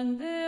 Aman de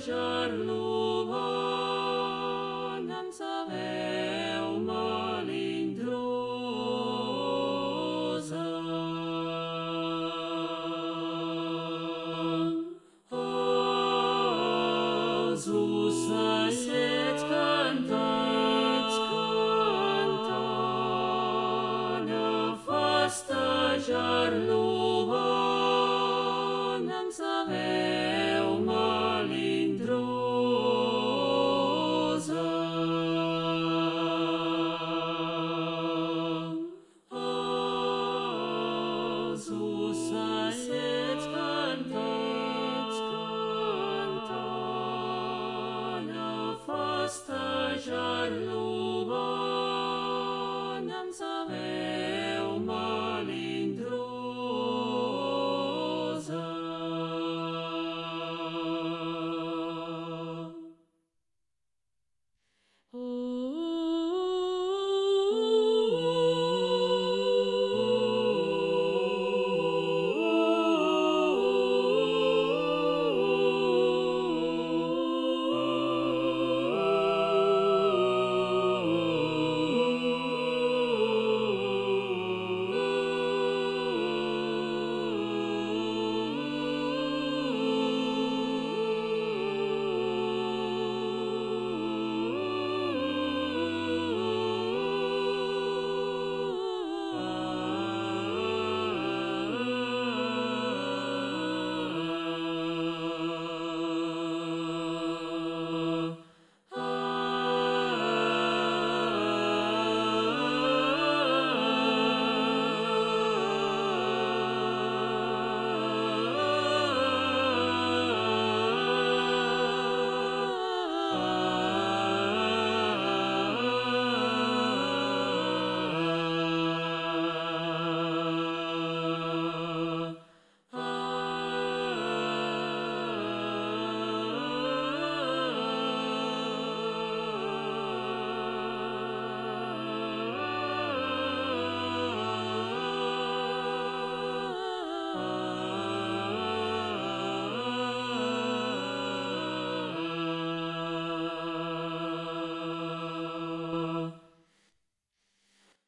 festejar-lo bon, en sabeu melindrosa. Els ocells